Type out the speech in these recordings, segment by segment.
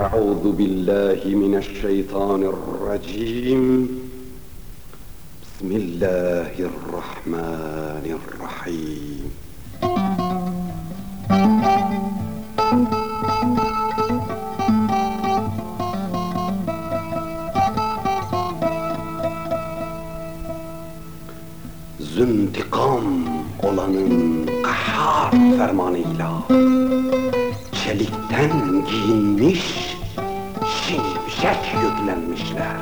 أعوذ بالله من الشيطان الرجيم بسم الله الرحمن الرحيم Züntikam olanın kahhar fermanıyla Çelikten giyinmiş şimşek yüklenmişler.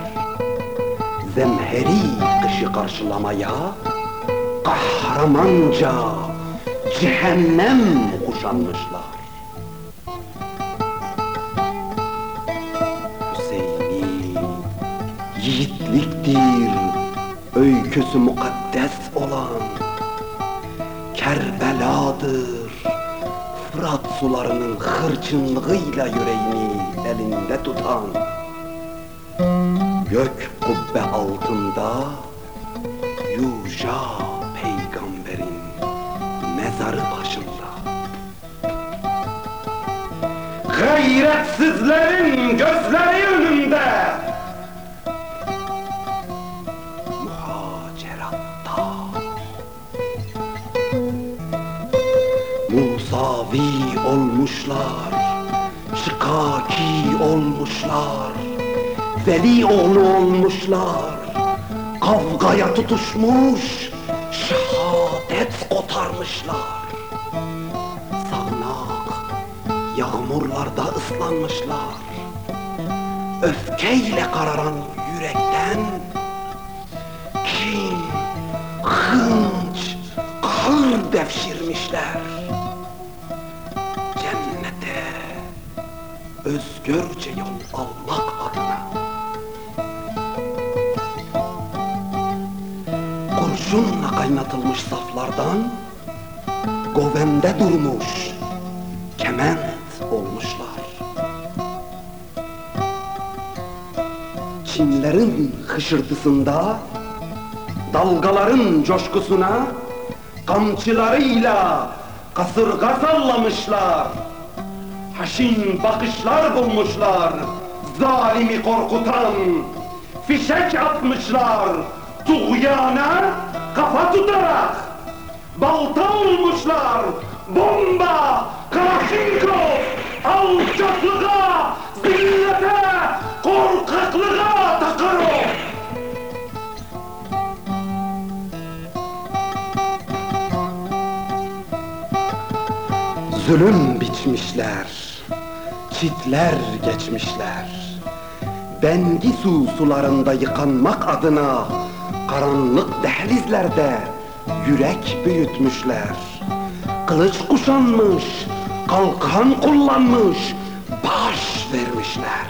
Zemheri kışı karşılamaya Kahramanca cehennem kuşanmışlar. Hüseyin'i yiğitliktir öyküsü mukaddes olan Kerbeladır Fırat sularının hırçınlığıyla yüreğini elinde tutan Gök kubbe altında Yuja peygamberin mezarı başında. Gayretsizlerin gözleri önünde Musavi olmuşlar Şikaki olmuşlar Veli oğlu olmuşlar Kavgaya tutuşmuş Şehadet kotarmışlar. Sağnak Yağmurlarda ıslanmışlar. Öfkeyle kararan yürekten özgürce yol almak adına. Kurşunla kaynatılmış saflardan Govende durmuş kement olmuşlar. Çinlerin hışırtısında Dalgaların coşkusuna Kamçılarıyla kasırga sallamışlar Haşin bakışlar bulmuşlar Zalimi korkutan. Fişek atmışlar Tuğyana kafa tutarak. Balta olmuşlar Bomba Kalaşinkov Alçaklığa Zillete Korkaklığa takar o. Zulüm biçmişler, çitler geçmişler. Bengisu sularında yıkanmak adına karanlık dehlizlerde yürek büyütmüşler. Kılıç kuşanmış, kalkan kullanmış, baş vermişler.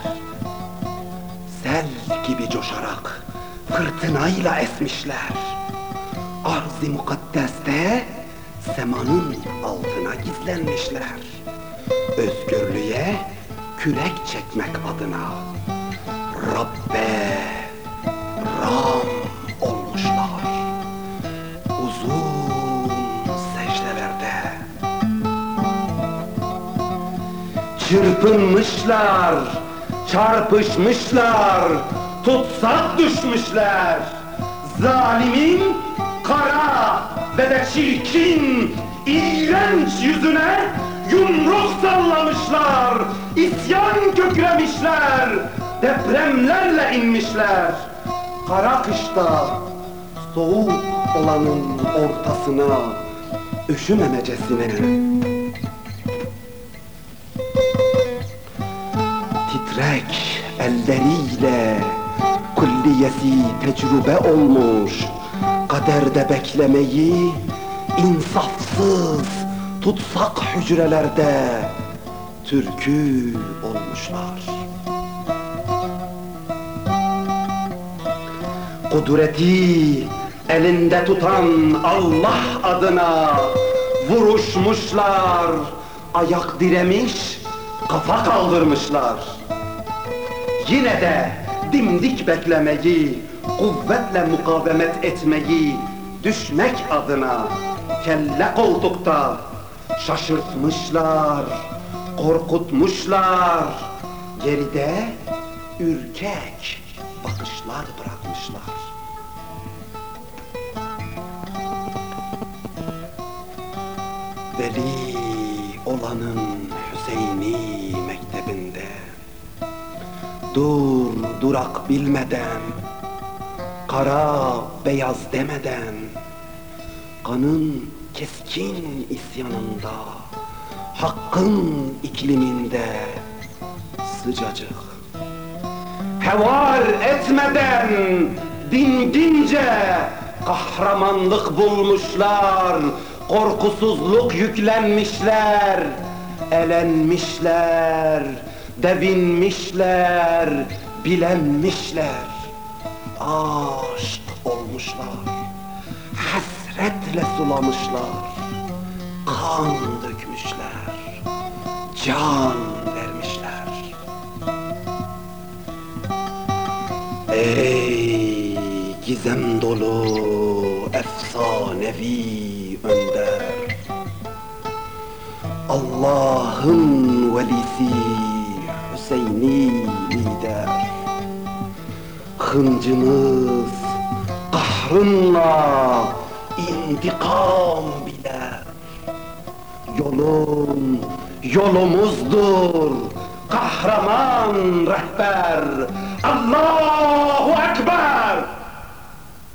Sel gibi coşarak fırtınayla esmişler. Arz-ı mukaddeste semanın altına gizlenmişler. Özgürlüğe kürek çekmek adına Rabbe Ram olmuşlar. Uzun secdelerde Çırpınmışlar, çarpışmışlar, tutsak düşmüşler. Zalimin kara ve de çirkin, iğrenç yüzüne yumruk sallamışlar. İsyan köklemişler, depremlerle inmişler. Kara kışta soğuk olanın ortasına üşümemecesine titrek elleriyle kulliyesi tecrübe olmuş kaderde beklemeyi insafsız tutsak hücrelerde türkü olmuşlar. Kudreti elinde tutan Allah adına vuruşmuşlar, ayak diremiş, kafa kaldırmışlar. Yine de dimdik beklemeyi, kuvvetle mukavemet etmeyi, düşmek adına kelle koltukta şaşırtmışlar, korkutmuşlar, Geride ürkek bakışlar bırakmışlar. Veli olanın Hüseyini mektebinde Dur durak bilmeden Kara beyaz demeden Kanın keskin isyanında Hakkın ikliminde Sıcacık. Hevar etmeden Dingince Kahramanlık bulmuşlar Korkusuzluk yüklenmişler Elenmişler Devinmişler Bilenmişler. Aşk olmuşlar Hasretle sulamışlar Kan dökmüşler Can vermişler. Ey gizem dolu efsanevi önder. Allah'ın velisi Hüseyni lider. Hıncımız kahrınla intikam biler Yolun yolumuzdur. Kahraman rehber. Allahu Ekber